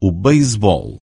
o beisebol